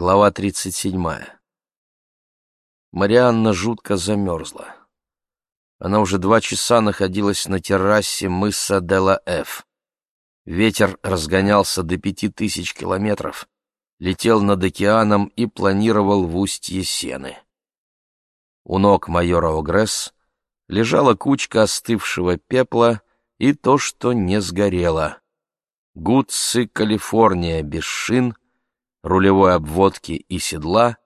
Глава 37. Марианна жутко замерзла. Она уже два часа находилась на террасе мыса Дела-Эф. Ветер разгонялся до пяти тысяч километров, летел над океаном и планировал в устье Сены. У ног майора Огресс лежала кучка остывшего пепла и то, что не сгорело. Гудсы, Калифорния, без шин — рулевой обводки и седла,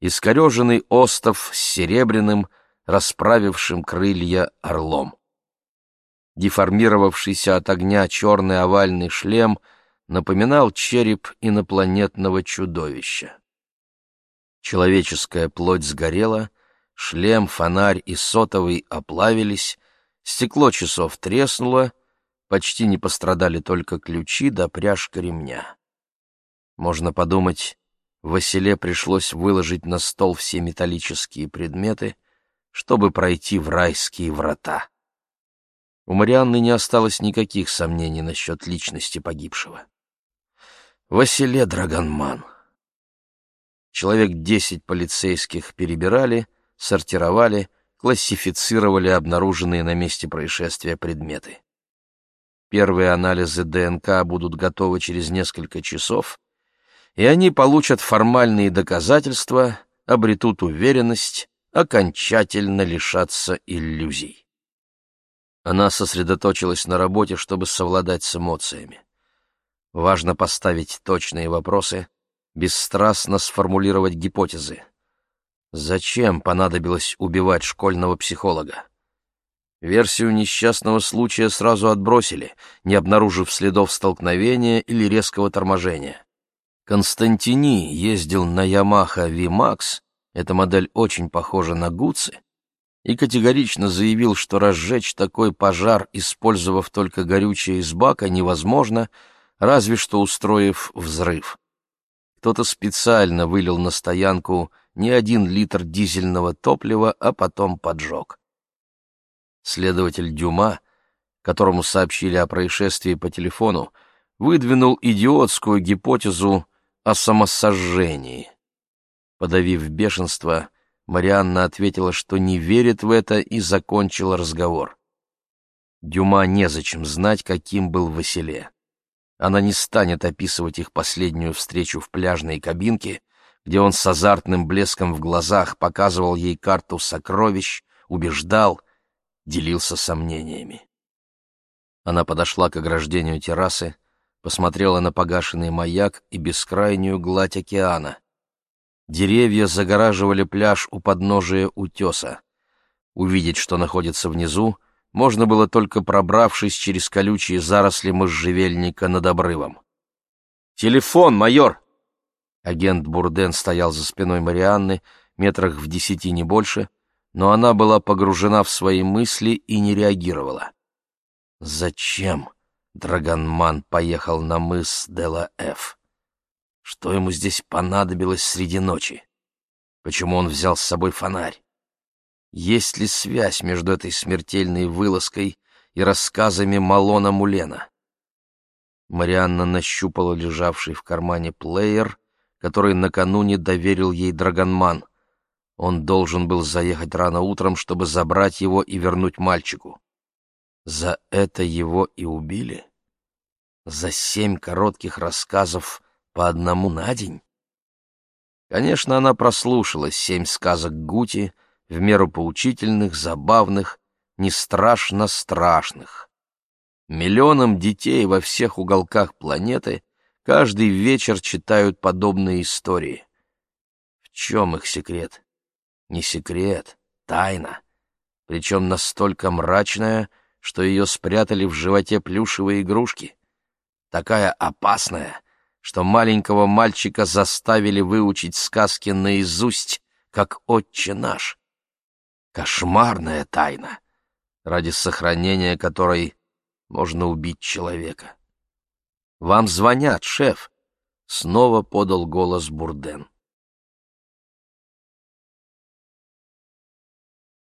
искореженный остов с серебряным, расправившим крылья орлом. Деформировавшийся от огня черный овальный шлем напоминал череп инопланетного чудовища. Человеческая плоть сгорела, шлем, фонарь и сотовый оплавились, стекло часов треснуло, почти не пострадали только ключи да пряжка ремня. Можно подумать, Василе пришлось выложить на стол все металлические предметы, чтобы пройти в райские врата. У Марианны не осталось никаких сомнений насчет личности погибшего. Василе Драгонман. Человек десять полицейских перебирали, сортировали, классифицировали обнаруженные на месте происшествия предметы. Первые анализы ДНК будут готовы через несколько часов, и они получат формальные доказательства, обретут уверенность, окончательно лишатся иллюзий. Она сосредоточилась на работе, чтобы совладать с эмоциями. Важно поставить точные вопросы, бесстрастно сформулировать гипотезы. Зачем понадобилось убивать школьного психолога? Версию несчастного случая сразу отбросили, не обнаружив следов столкновения или резкого торможения. Константини ездил на Yamaha V-Max, эта модель очень похожа на Гуци, и категорично заявил, что разжечь такой пожар, использовав только горючее из бака, невозможно, разве что устроив взрыв. Кто-то специально вылил на стоянку не один литр дизельного топлива, а потом поджег. Следователь Дюма, которому сообщили о происшествии по телефону, выдвинул идиотскую гипотезу о самосожжении. Подавив бешенство, Марианна ответила, что не верит в это, и закончила разговор. Дюма незачем знать, каким был Василе. Она не станет описывать их последнюю встречу в пляжной кабинке, где он с азартным блеском в глазах показывал ей карту сокровищ, убеждал, делился сомнениями. Она подошла к ограждению террасы, посмотрела на погашенный маяк и бескрайнюю гладь океана. Деревья загораживали пляж у подножия утеса. Увидеть, что находится внизу, можно было только пробравшись через колючие заросли можжевельника над обрывом. «Телефон, майор!» Агент Бурден стоял за спиной Марианны, метрах в десяти не больше, но она была погружена в свои мысли и не реагировала. «Зачем?» Драгонман поехал на мыс Дела-Эф. Что ему здесь понадобилось среди ночи? Почему он взял с собой фонарь? Есть ли связь между этой смертельной вылазкой и рассказами Малона Мулена? Марианна нащупала лежавший в кармане плеер, который накануне доверил ей Драгонман. Он должен был заехать рано утром, чтобы забрать его и вернуть мальчику. За это его и убили? За семь коротких рассказов по одному на день? Конечно, она прослушала семь сказок Гути, в меру поучительных, забавных, не страшно страшных. Миллионам детей во всех уголках планеты каждый вечер читают подобные истории. В чем их секрет? Не секрет, тайна, причем настолько мрачная, что ее спрятали в животе плюшевые игрушки. Такая опасная, что маленького мальчика заставили выучить сказки наизусть, как «Отче наш». Кошмарная тайна, ради сохранения которой можно убить человека. «Вам звонят, шеф!» — снова подал голос Бурден.